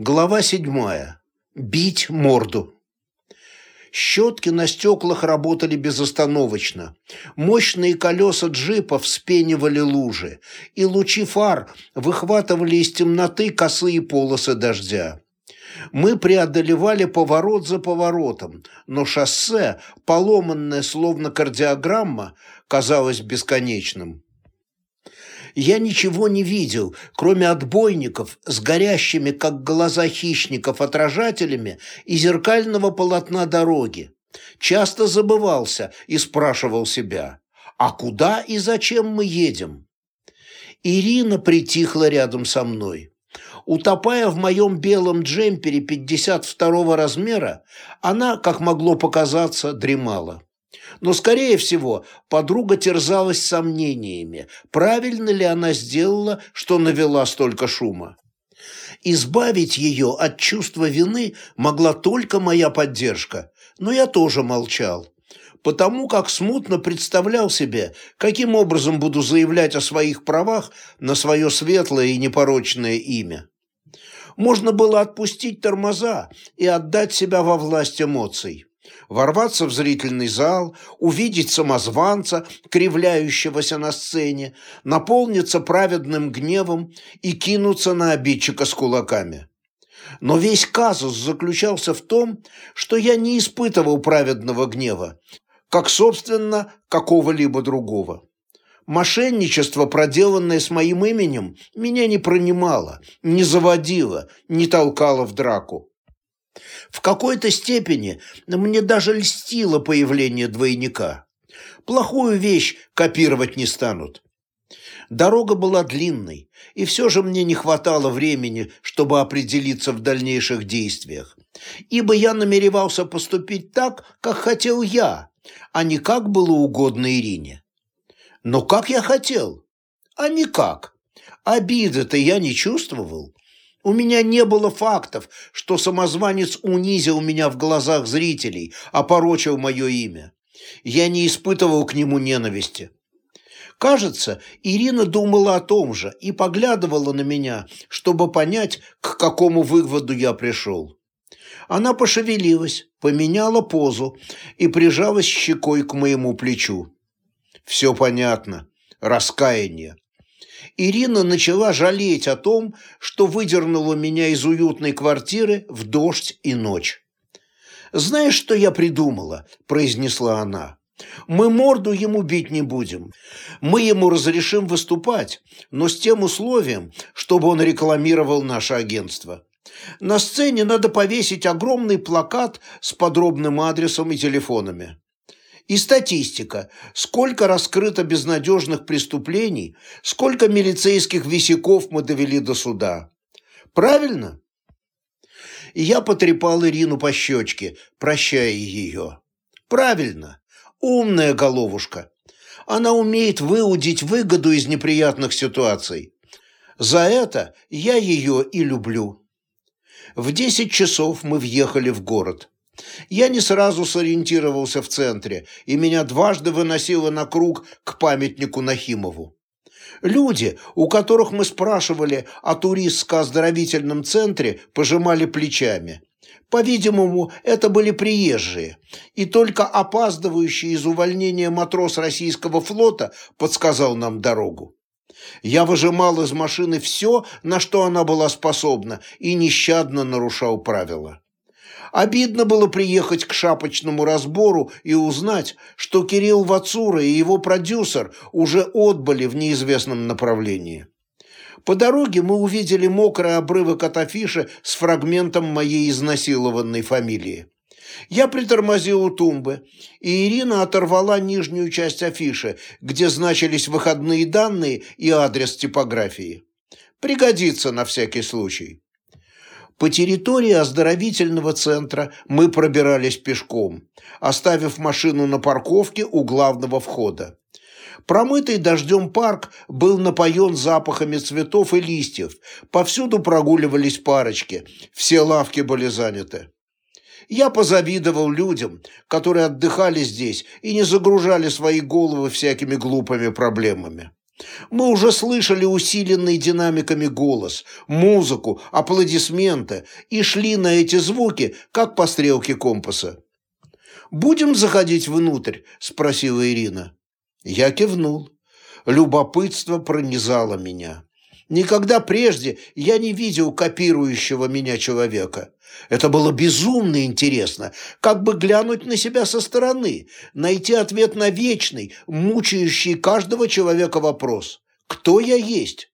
Глава седьмая. Бить морду. Щетки на стеклах работали безостановочно. Мощные колеса джипа вспенивали лужи, и лучи фар выхватывали из темноты косые полосы дождя. Мы преодолевали поворот за поворотом, но шоссе, поломанное словно кардиограмма, казалось бесконечным я ничего не видел, кроме отбойников с горящими, как глаза хищников, отражателями и зеркального полотна дороги. Часто забывался и спрашивал себя, а куда и зачем мы едем? Ирина притихла рядом со мной. Утопая в моем белом джемпере 52 размера, она, как могло показаться, дремала. Но, скорее всего, подруга терзалась сомнениями, правильно ли она сделала, что навела столько шума. Избавить ее от чувства вины могла только моя поддержка, но я тоже молчал, потому как смутно представлял себе, каким образом буду заявлять о своих правах на свое светлое и непорочное имя. Можно было отпустить тормоза и отдать себя во власть эмоций ворваться в зрительный зал, увидеть самозванца, кривляющегося на сцене, наполниться праведным гневом и кинуться на обидчика с кулаками. Но весь казус заключался в том, что я не испытывал праведного гнева, как, собственно, какого-либо другого. Мошенничество, проделанное с моим именем, меня не пронимало, не заводило, не толкало в драку. В какой-то степени мне даже льстило появление двойника. Плохую вещь копировать не станут. Дорога была длинной, и все же мне не хватало времени, чтобы определиться в дальнейших действиях, ибо я намеревался поступить так, как хотел я, а не как было угодно Ирине. Но как я хотел? А никак. Обиды-то я не чувствовал. У меня не было фактов, что самозванец унизил меня в глазах зрителей, опорочил мое имя. Я не испытывал к нему ненависти. Кажется, Ирина думала о том же и поглядывала на меня, чтобы понять, к какому выводу я пришел. Она пошевелилась, поменяла позу и прижалась щекой к моему плечу. Все понятно. Раскаяние. Ирина начала жалеть о том, что выдернула меня из уютной квартиры в дождь и ночь. «Знаешь, что я придумала?» – произнесла она. «Мы морду ему бить не будем. Мы ему разрешим выступать, но с тем условием, чтобы он рекламировал наше агентство. На сцене надо повесить огромный плакат с подробным адресом и телефонами. И статистика. Сколько раскрыто безнадежных преступлений, сколько милицейских висяков мы довели до суда. Правильно? Я потрепал Ирину по щечке, прощая ее. Правильно. Умная головушка. Она умеет выудить выгоду из неприятных ситуаций. За это я ее и люблю. В десять часов мы въехали в город. Я не сразу сориентировался в центре, и меня дважды выносило на круг к памятнику Нахимову. Люди, у которых мы спрашивали о туристско-оздоровительном центре, пожимали плечами. По-видимому, это были приезжие, и только опаздывающий из увольнения матрос российского флота подсказал нам дорогу. Я выжимал из машины все, на что она была способна, и нещадно нарушал правила. Обидно было приехать к шапочному разбору и узнать, что Кирилл Вацура и его продюсер уже отбыли в неизвестном направлении. По дороге мы увидели мокрый обрывок от афиши с фрагментом моей изнасилованной фамилии. Я притормозил у тумбы, и Ирина оторвала нижнюю часть афиши, где значились выходные данные и адрес типографии. Пригодится на всякий случай. По территории оздоровительного центра мы пробирались пешком, оставив машину на парковке у главного входа. Промытый дождем парк был напоен запахами цветов и листьев, повсюду прогуливались парочки, все лавки были заняты. Я позавидовал людям, которые отдыхали здесь и не загружали свои головы всякими глупыми проблемами. Мы уже слышали усиленный динамиками голос, музыку, аплодисменты и шли на эти звуки, как по стрелке компаса. «Будем заходить внутрь?» – спросила Ирина. Я кивнул. Любопытство пронизало меня. Никогда прежде я не видел копирующего меня человека. Это было безумно интересно, как бы глянуть на себя со стороны, найти ответ на вечный, мучающий каждого человека вопрос «Кто я есть?»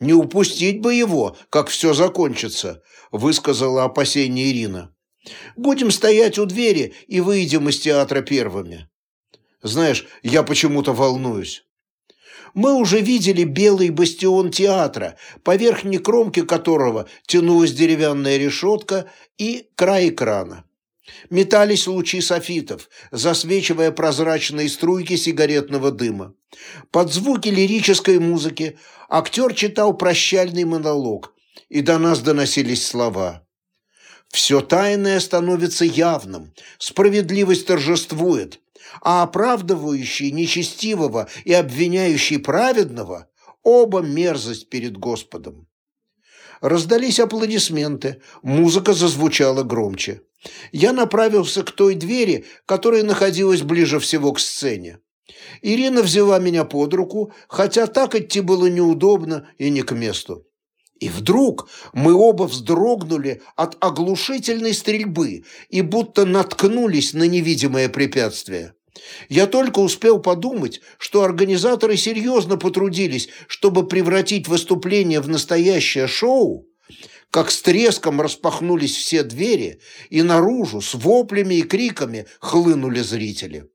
«Не упустить бы его, как все закончится», – высказала опасение Ирина. «Будем стоять у двери и выйдем из театра первыми». «Знаешь, я почему-то волнуюсь» мы уже видели белый бастион театра, по верхней кромке которого тянулась деревянная решетка и край экрана. Метались лучи софитов, засвечивая прозрачные струйки сигаретного дыма. Под звуки лирической музыки актер читал прощальный монолог, и до нас доносились слова. «Все тайное становится явным, справедливость торжествует, а оправдывающий нечестивого и обвиняющий праведного – оба мерзость перед Господом. Раздались аплодисменты, музыка зазвучала громче. Я направился к той двери, которая находилась ближе всего к сцене. Ирина взяла меня под руку, хотя так идти было неудобно и не к месту. И вдруг мы оба вздрогнули от оглушительной стрельбы и будто наткнулись на невидимое препятствие. Я только успел подумать, что организаторы серьезно потрудились, чтобы превратить выступление в настоящее шоу, как с треском распахнулись все двери, и наружу с воплями и криками хлынули зрители.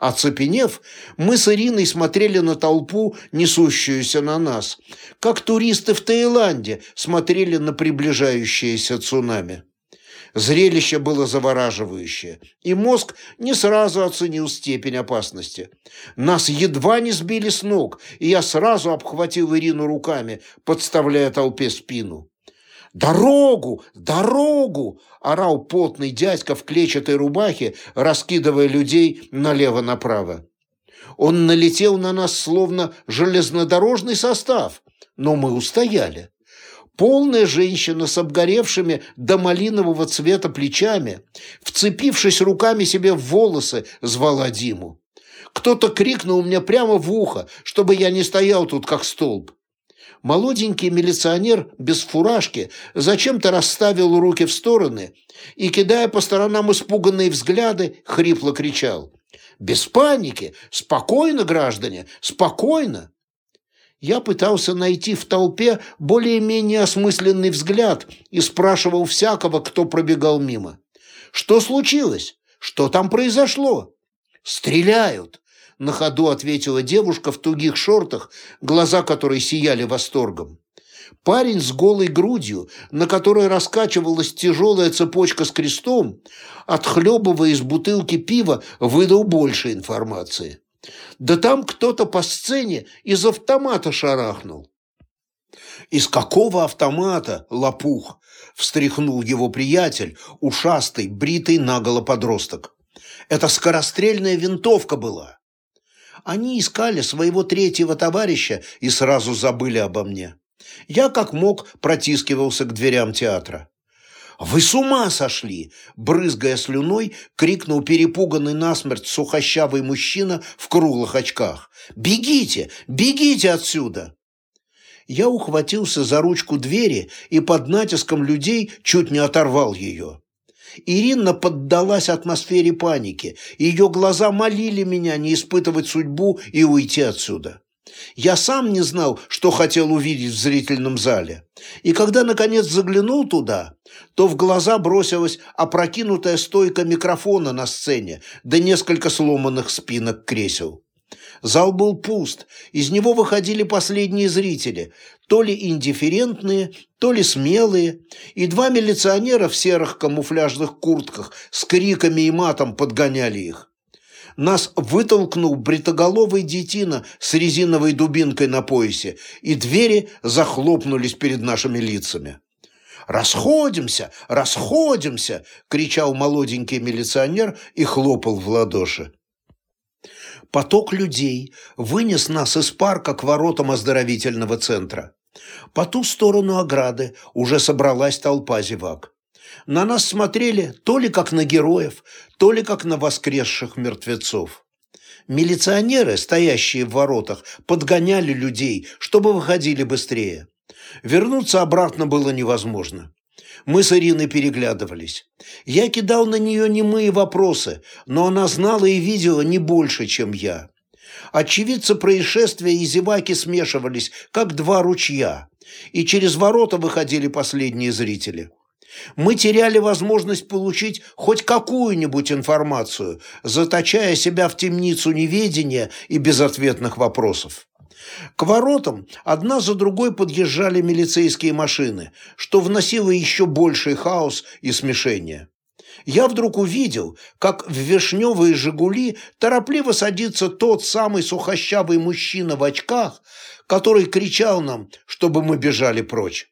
Оцепенев, мы с Ириной смотрели на толпу, несущуюся на нас, как туристы в Таиланде смотрели на приближающееся цунами. Зрелище было завораживающее, и мозг не сразу оценил степень опасности. Нас едва не сбили с ног, и я сразу обхватил Ирину руками, подставляя толпе спину. «Дорогу! Дорогу!» – орал потный дядька в клетчатой рубахе, раскидывая людей налево-направо. Он налетел на нас, словно железнодорожный состав, но мы устояли. Полная женщина с обгоревшими до малинового цвета плечами, вцепившись руками себе в волосы, звала Диму. Кто-то крикнул мне прямо в ухо, чтобы я не стоял тут как столб. Молоденький милиционер без фуражки зачем-то расставил руки в стороны и, кидая по сторонам испуганные взгляды, хрипло кричал. «Без паники! Спокойно, граждане! Спокойно!» Я пытался найти в толпе более-менее осмысленный взгляд и спрашивал всякого, кто пробегал мимо. «Что случилось? Что там произошло?» «Стреляют!» – на ходу ответила девушка в тугих шортах, глаза которой сияли восторгом. Парень с голой грудью, на которой раскачивалась тяжелая цепочка с крестом, отхлебывая из бутылки пива, выдал больше информации. Да там кто-то по сцене из автомата шарахнул. «Из какого автомата, лопух?» – встряхнул его приятель, ушастый, бритый наголо подросток. «Это скорострельная винтовка была». Они искали своего третьего товарища и сразу забыли обо мне. Я как мог протискивался к дверям театра. «Вы с ума сошли!» – брызгая слюной, крикнул перепуганный насмерть сухощавый мужчина в круглых очках. «Бегите! Бегите отсюда!» Я ухватился за ручку двери и под натиском людей чуть не оторвал ее. Ирина поддалась атмосфере паники. Ее глаза молили меня не испытывать судьбу и уйти отсюда. Я сам не знал, что хотел увидеть в зрительном зале. И когда, наконец, заглянул туда, то в глаза бросилась опрокинутая стойка микрофона на сцене, да несколько сломанных спинок кресел. Зал был пуст, из него выходили последние зрители, то ли индифферентные, то ли смелые, и два милиционера в серых камуфляжных куртках с криками и матом подгоняли их. Нас вытолкнул бритоголовый детина с резиновой дубинкой на поясе, и двери захлопнулись перед нашими лицами. «Расходимся! Расходимся!» – кричал молоденький милиционер и хлопал в ладоши. Поток людей вынес нас из парка к воротам оздоровительного центра. По ту сторону ограды уже собралась толпа зевак. На нас смотрели то ли как на героев, то ли как на воскресших мертвецов. Милиционеры, стоящие в воротах, подгоняли людей, чтобы выходили быстрее. Вернуться обратно было невозможно. Мы с Ириной переглядывались. Я кидал на нее немые вопросы, но она знала и видела не больше, чем я. Очевидцы происшествия и зеваки смешивались, как два ручья, и через ворота выходили последние зрители. Мы теряли возможность получить хоть какую-нибудь информацию, заточая себя в темницу неведения и безответных вопросов. К воротам одна за другой подъезжали милицейские машины, что вносило еще больший хаос и смешение. Я вдруг увидел, как в вишневые «Жигули» торопливо садится тот самый сухощавый мужчина в очках, который кричал нам, чтобы мы бежали прочь.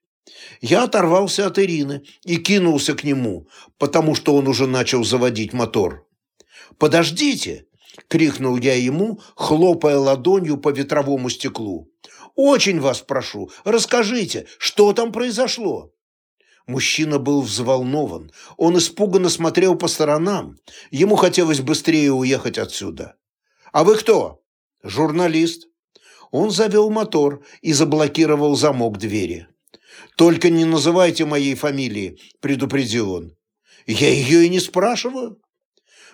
Я оторвался от Ирины и кинулся к нему, потому что он уже начал заводить мотор. «Подождите!» – крикнул я ему, хлопая ладонью по ветровому стеклу. «Очень вас прошу, расскажите, что там произошло?» Мужчина был взволнован. Он испуганно смотрел по сторонам. Ему хотелось быстрее уехать отсюда. «А вы кто?» «Журналист». Он завел мотор и заблокировал замок двери. «Только не называйте моей фамилии», – предупредил он. «Я ее и не спрашиваю».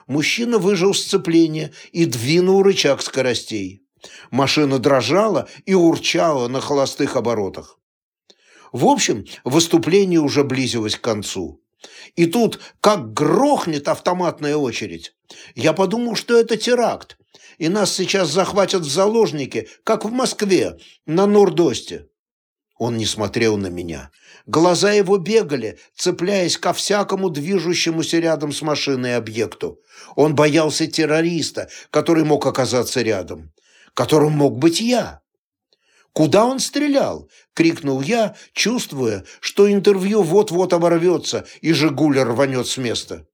Мужчина выжил сцепление и двинул рычаг скоростей. Машина дрожала и урчала на холостых оборотах. В общем, выступление уже близилось к концу. И тут, как грохнет автоматная очередь, я подумал, что это теракт, и нас сейчас захватят в заложники, как в Москве, на Нордосте. Он не смотрел на меня. Глаза его бегали, цепляясь ко всякому движущемуся рядом с машиной объекту. Он боялся террориста, который мог оказаться рядом, которым мог быть я. «Куда он стрелял?» – крикнул я, чувствуя, что интервью вот-вот оборвется и «Жигуль» рванет с места.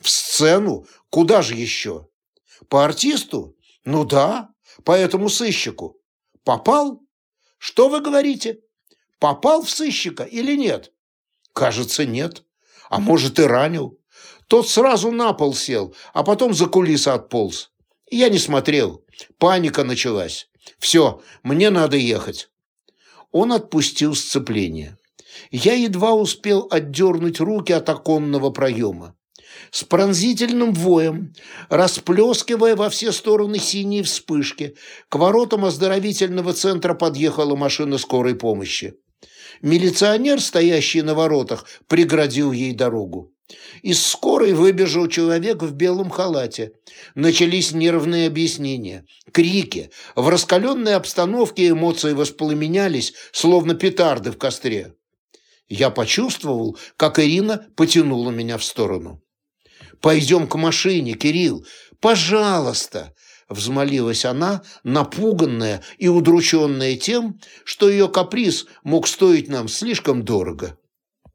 «В сцену? Куда же еще?» «По артисту? Ну да, по этому сыщику. Попал? Что вы говорите?» Попал в сыщика или нет? Кажется, нет. А может, и ранил. Тот сразу на пол сел, а потом за кулисы отполз. Я не смотрел. Паника началась. Все, мне надо ехать. Он отпустил сцепление. Я едва успел отдернуть руки от оконного проема. С пронзительным воем, расплескивая во все стороны синие вспышки, к воротам оздоровительного центра подъехала машина скорой помощи. Милиционер, стоящий на воротах, преградил ей дорогу. Из скорой выбежал человек в белом халате. Начались нервные объяснения, крики. В раскаленной обстановке эмоции воспламенялись, словно петарды в костре. Я почувствовал, как Ирина потянула меня в сторону. «Пойдем к машине, Кирилл, пожалуйста!» Взмолилась она, напуганная и удрученная тем, что ее каприз мог стоить нам слишком дорого.